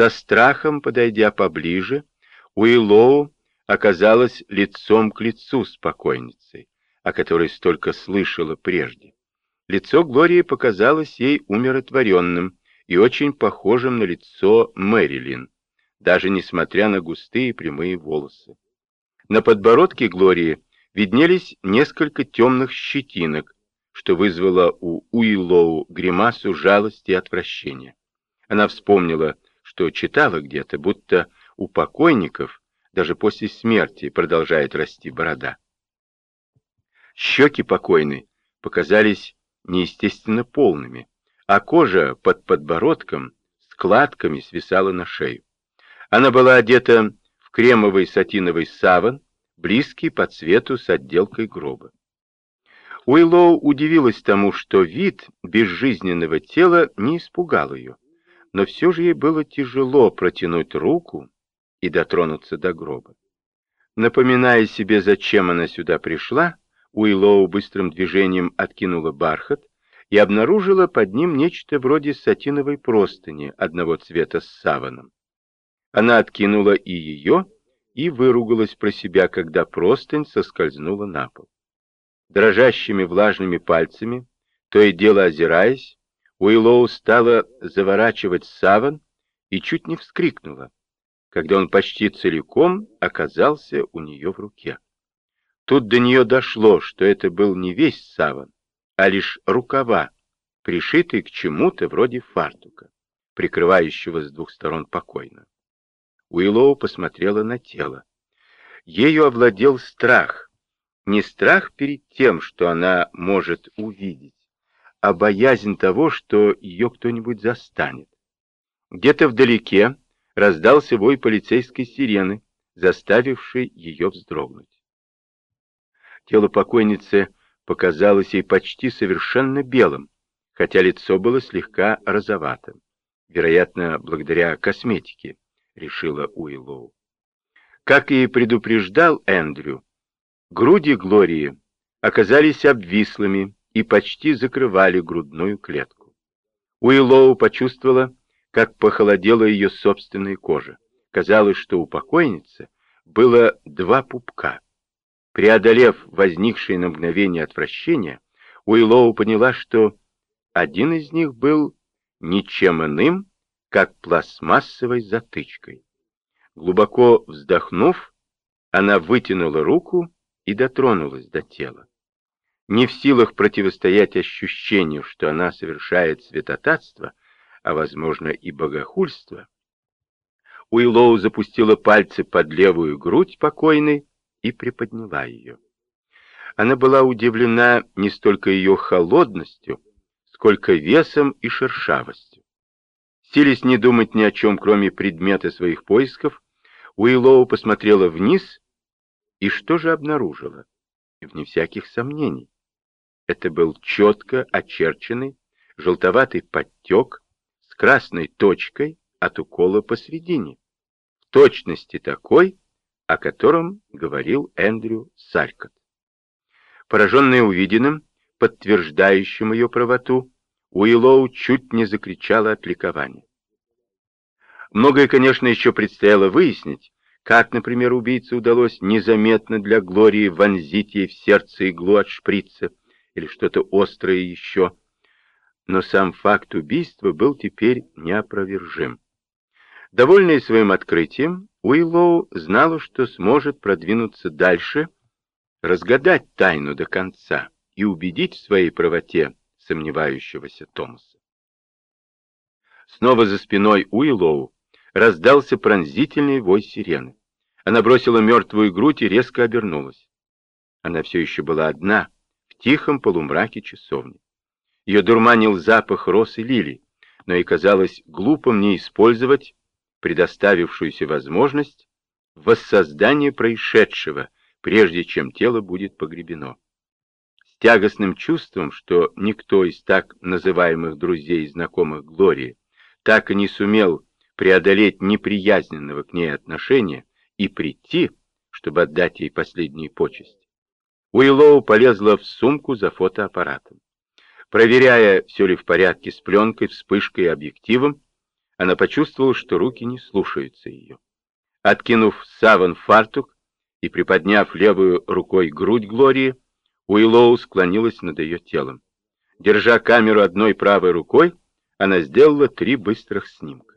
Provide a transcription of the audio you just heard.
Со страхом, подойдя поближе, Уиллоу оказалась лицом к лицу с покойницей, о которой столько слышала прежде. Лицо Глории показалось ей умиротворенным и очень похожим на лицо Мэрилин, даже несмотря на густые прямые волосы. На подбородке Глории виднелись несколько темных щетинок, что вызвало у Уиллоу гримасу жалости и отвращения. Она вспомнила, что читала где-то, будто у покойников даже после смерти продолжает расти борода. Щеки покойной показались неестественно полными, а кожа под подбородком складками свисала на шею. Она была одета в кремовый сатиновый саван, близкий по цвету с отделкой гроба. Уиллоу удивилась тому, что вид безжизненного тела не испугал ее, но все же ей было тяжело протянуть руку и дотронуться до гроба. Напоминая себе, зачем она сюда пришла, Уиллоу быстрым движением откинула бархат и обнаружила под ним нечто вроде сатиновой простыни одного цвета с саваном. Она откинула и ее, и выругалась про себя, когда простынь соскользнула на пол. Дрожащими влажными пальцами, то и дело озираясь, Уиллоу стала заворачивать саван и чуть не вскрикнула, когда он почти целиком оказался у нее в руке. Тут до нее дошло, что это был не весь саван, а лишь рукава, пришитые к чему-то вроде фартука, прикрывающего с двух сторон покойно. Уиллоу посмотрела на тело. Ею овладел страх. Не страх перед тем, что она может увидеть, а боязнь того, что ее кто-нибудь застанет. Где-то вдалеке раздался вой полицейской сирены, заставивший ее вздрогнуть. Тело покойницы показалось ей почти совершенно белым, хотя лицо было слегка розоватым, вероятно, благодаря косметике решила Уиллоу. Как и предупреждал Эндрю, груди Глории оказались обвислыми и почти закрывали грудную клетку. Уиллоу почувствовала, как похолодела ее собственная кожа. Казалось, что у покойницы было два пупка. Преодолев возникшее на мгновение отвращение, Уиллоу поняла, что один из них был ничем иным, как пластмассовой затычкой. Глубоко вздохнув, она вытянула руку и дотронулась до тела. Не в силах противостоять ощущению, что она совершает святотатство, а, возможно, и богохульство, Уиллоу запустила пальцы под левую грудь покойной и приподняла ее. Она была удивлена не столько ее холодностью, сколько весом и шершавостью. Силясь не думать ни о чем, кроме предмета своих поисков, Уиллоу посмотрела вниз и что же обнаружила? Вне всяких сомнений. Это был четко очерченный желтоватый подтек с красной точкой от укола посредине. В точности такой, о котором говорил Эндрю Салькот. Пораженная увиденным, подтверждающим ее правоту, Уиллоу чуть не закричала от ликования. Многое, конечно, еще предстояло выяснить, как, например, убийце удалось незаметно для Глории вонзить ей в сердце иглу от шприца или что-то острое еще. Но сам факт убийства был теперь неопровержим. Довольная своим открытием, Уиллоу знала, что сможет продвинуться дальше, разгадать тайну до конца и убедить в своей правоте сомневающегося Томаса. Снова за спиной Уиллоу раздался пронзительный вой сирены. Она бросила мертвую грудь и резко обернулась. Она все еще была одна, тихом полумраке часовни. Ее дурманил запах роз и лилий, но и казалось глупым не использовать предоставившуюся возможность воссоздания происшедшего, прежде чем тело будет погребено тягостным чувством, что никто из так называемых друзей и знакомых Глории так и не сумел преодолеть неприязненного к ней отношения и прийти, чтобы отдать ей последние почести. Уиллоу полезла в сумку за фотоаппаратом. Проверяя, все ли в порядке с пленкой, вспышкой и объективом, она почувствовала, что руки не слушаются ее. Откинув саван фартук и приподняв левую рукой грудь Глории, Уиллоу склонилась над ее телом. Держа камеру одной правой рукой, она сделала три быстрых снимка.